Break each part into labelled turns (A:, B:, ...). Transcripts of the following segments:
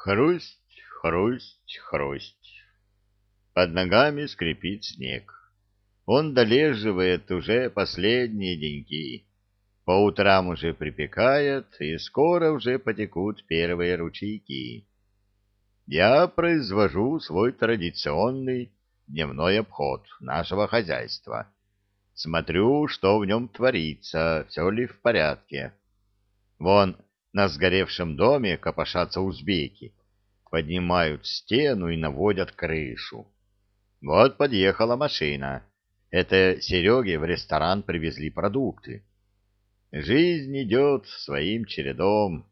A: Хрусть, хрусть, хрусть. Под ногами скрипит снег. Он долеживает уже последние деньки. По утрам уже припекает, и скоро уже потекут первые ручейки. Я произвожу свой традиционный дневной обход нашего хозяйства. Смотрю, что в нем творится, все ли в порядке. Вон на сгоревшем доме копошатся узбеки, поднимают стену и наводят крышу. Вот подъехала машина. Это Сереге в ресторан привезли продукты. Жизнь идет своим чередом.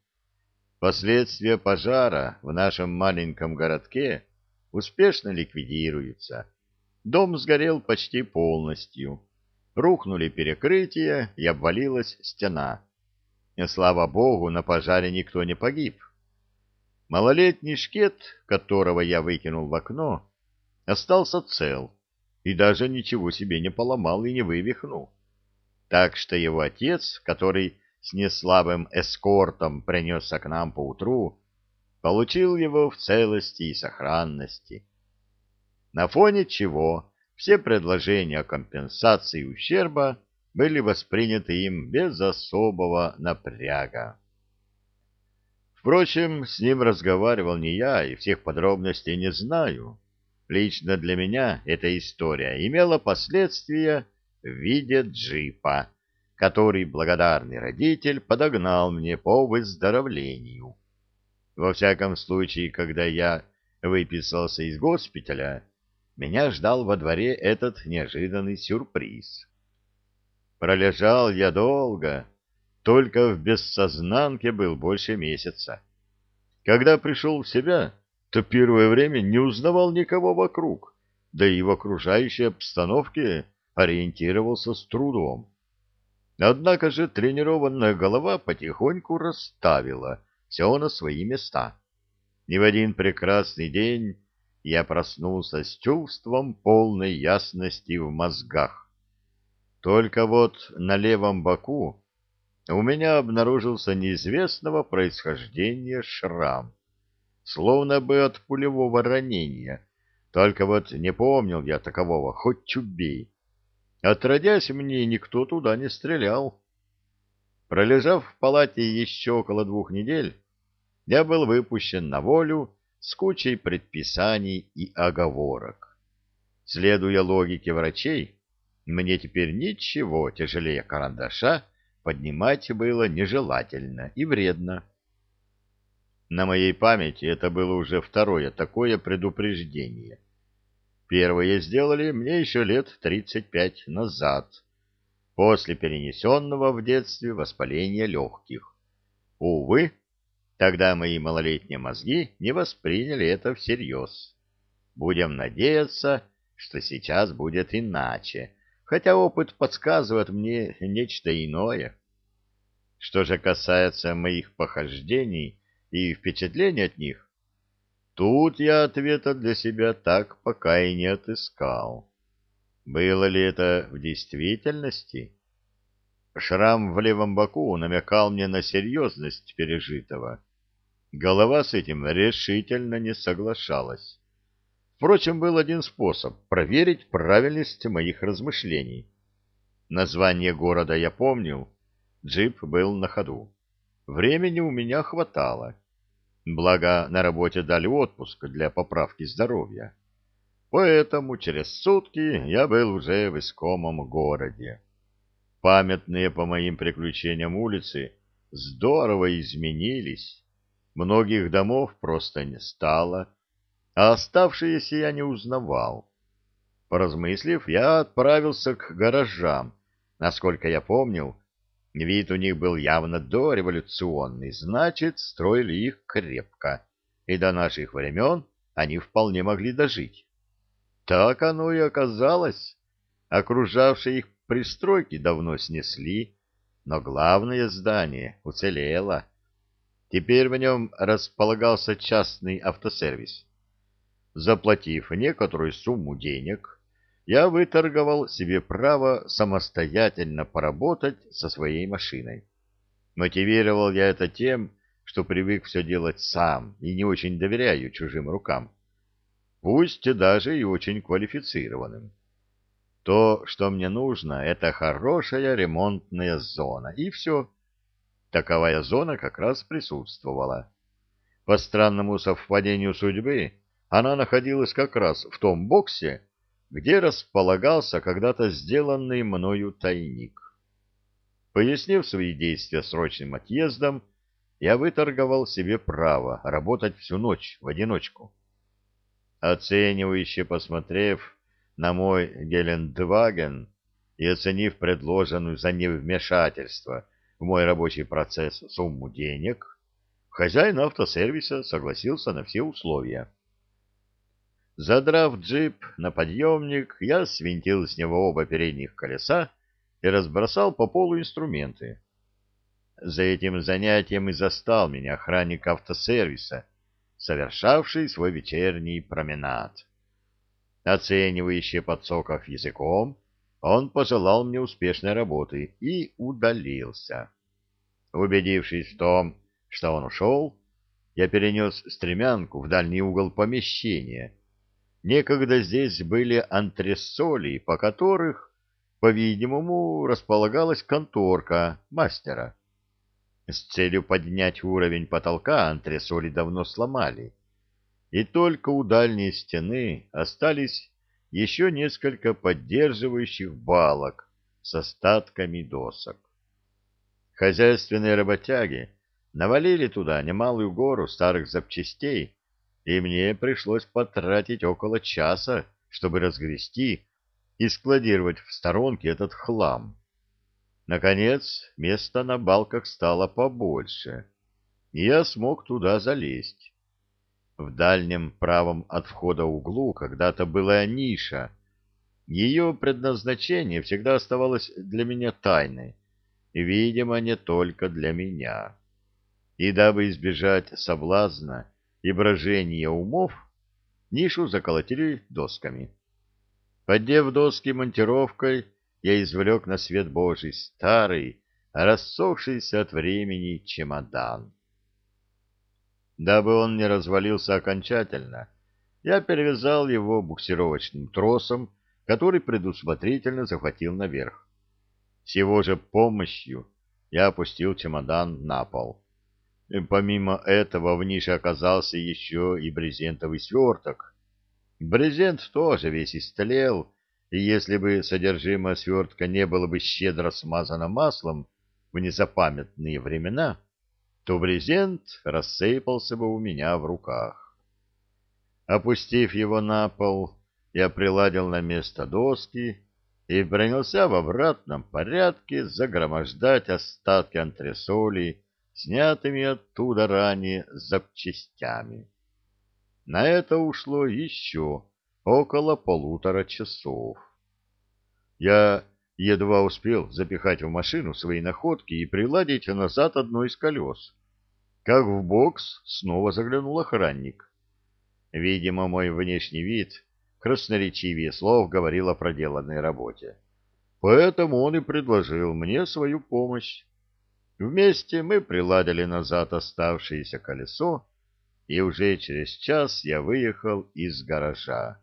A: Последствия пожара в нашем маленьком городке успешно ликвидируются. Дом сгорел почти полностью. Рухнули перекрытия и обвалилась стена. Слава богу, на пожаре никто не погиб. Малолетний шкет, которого я выкинул в окно, остался цел и даже ничего себе не поломал и не вывихнул. Так что его отец, который с неслабым эскортом принесся к нам поутру, получил его в целости и сохранности. На фоне чего все предложения о компенсации ущерба были восприняты им без особого напряга. Впрочем, с ним разговаривал не я и всех подробностей не знаю. Лично для меня эта история имела последствия в виде джипа, который благодарный родитель подогнал мне по выздоровлению. Во всяком случае, когда я выписался из госпиталя, меня ждал во дворе этот неожиданный сюрприз. Пролежал я долго, только в бессознанке был больше месяца. Когда пришел в себя, то первое время не узнавал никого вокруг, да и в окружающей обстановке ориентировался с трудом. Однако же тренированная голова потихоньку расставила все на свои места. И в один прекрасный день я проснулся с чувством полной ясности в мозгах. Только вот на левом боку у меня обнаружился неизвестного происхождения шрам, словно бы от пулевого ранения. Только вот не помнил я такового, хоть чубей. Отродясь мне, никто туда не стрелял. Пролежав в палате еще около двух недель, я был выпущен на волю с кучей предписаний и оговорок. Следуя логике врачей, мне теперь ничего тяжелее карандаша поднимать было нежелательно и вредно. На моей памяти это было уже второе такое предупреждение. Первое сделали мне еще лет тридцать пять назад, после перенесенного в детстве воспаления легких. Увы, тогда мои малолетние мозги не восприняли это всерьез. Будем надеяться, что сейчас будет иначе, хотя опыт подсказывает мне нечто иное. Что же касается моих похождений и впечатлений от них, тут я ответа для себя так пока и не отыскал. Было ли это в действительности? Шрам в левом боку намекал мне на серьезность пережитого. Голова с этим решительно не соглашалась. Впрочем, был один способ проверить правильность моих размышлений. Название города я помнил, джип был на ходу. Времени у меня хватало. Благо, на работе дали отпуск для поправки здоровья. Поэтому через сутки я был уже в искомом городе. Памятные по моим приключениям улицы здорово изменились. Многих домов просто не стало, а оставшиеся я не узнавал. Поразмыслив, я отправился к гаражам. Насколько я помнил, вид у них был явно дореволюционный, значит, строили их крепко, и до наших времен они вполне могли дожить. Так оно и оказалось. Окружавшие их пристройки давно снесли, но главное здание уцелело. Теперь в нем располагался частный автосервис. Заплатив некоторую сумму денег, я выторговал себе право самостоятельно поработать со своей машиной. Мотивировал я это тем, что привык все делать сам и не очень доверяю чужим рукам, пусть даже и очень квалифицированным. То, что мне нужно, это хорошая ремонтная зона, и все. Таковая зона как раз присутствовала. По странному совпадению судьбы, она находилась как раз в том боксе, где располагался когда-то сделанный мною тайник. Пояснив свои действия срочным отъездом, я выторговал себе право работать всю ночь в одиночку. Оценивающе посмотрев на мой Гелендваген и оценив предложенную за невмешательство в мой рабочий процесс сумму денег, хозяин автосервиса согласился на все условия. Задрав джип на подъемник, я свинтил с него оба передних колеса и разбросал по полу инструменты. За этим занятием и застал меня охранник автосервиса, совершавший свой вечерний променад. Оценивающе подсоков языком, он пожелал мне успешной работы и удалился. Убедившись в том, что он ушел, я перенес стремянку в дальний угол помещения. Некогда здесь были антресоли, по которых, по-видимому, располагалась конторка мастера. С целью поднять уровень потолка антресоли давно сломали, и только у дальней стены остались еще несколько поддерживающих балок с остатками досок. Хозяйственные работяги навалили туда немалую гору старых запчастей, и мне пришлось потратить около часа, чтобы разгрести и складировать в сторонке этот хлам. Наконец, места на балках стало побольше, и я смог туда залезть. В дальнем правом от входа углу когда-то была ниша. Ее предназначение всегда оставалось для меня тайной, и, видимо, не только для меня. И дабы избежать соблазна и брожения умов, нишу заколотили досками. Поддев доски монтировкой, я извлек на свет Божий старый, рассохшийся от времени чемодан. Дабы он не развалился окончательно, я перевязал его буксировочным тросом, который предусмотрительно захватил наверх. С его же помощью я опустил чемодан на пол. И помимо этого в нише оказался еще и брезентовый сверток. Брезент тоже весь истлел, и если бы содержимое свертка не было бы щедро смазано маслом в незапамятные времена, то брезент рассыпался бы у меня в руках. Опустив его на пол, я приладил на место доски и принялся в обратном порядке загромождать остатки антресолей, снятыми оттуда ранее запчастями. На это ушло еще около полутора часов. Я едва успел запихать в машину свои находки и приладить назад одно из колес. Как в бокс снова заглянул охранник. Видимо, мой внешний вид красноречивее слов говорил о проделанной работе. Поэтому он и предложил мне свою помощь. Вместе мы приладили назад оставшееся колесо, и уже через час я выехал из гаража.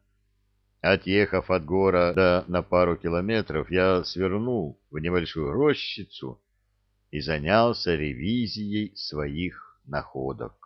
A: Отъехав от города на пару километров, я свернул в небольшую рощицу и занялся ревизией своих находок.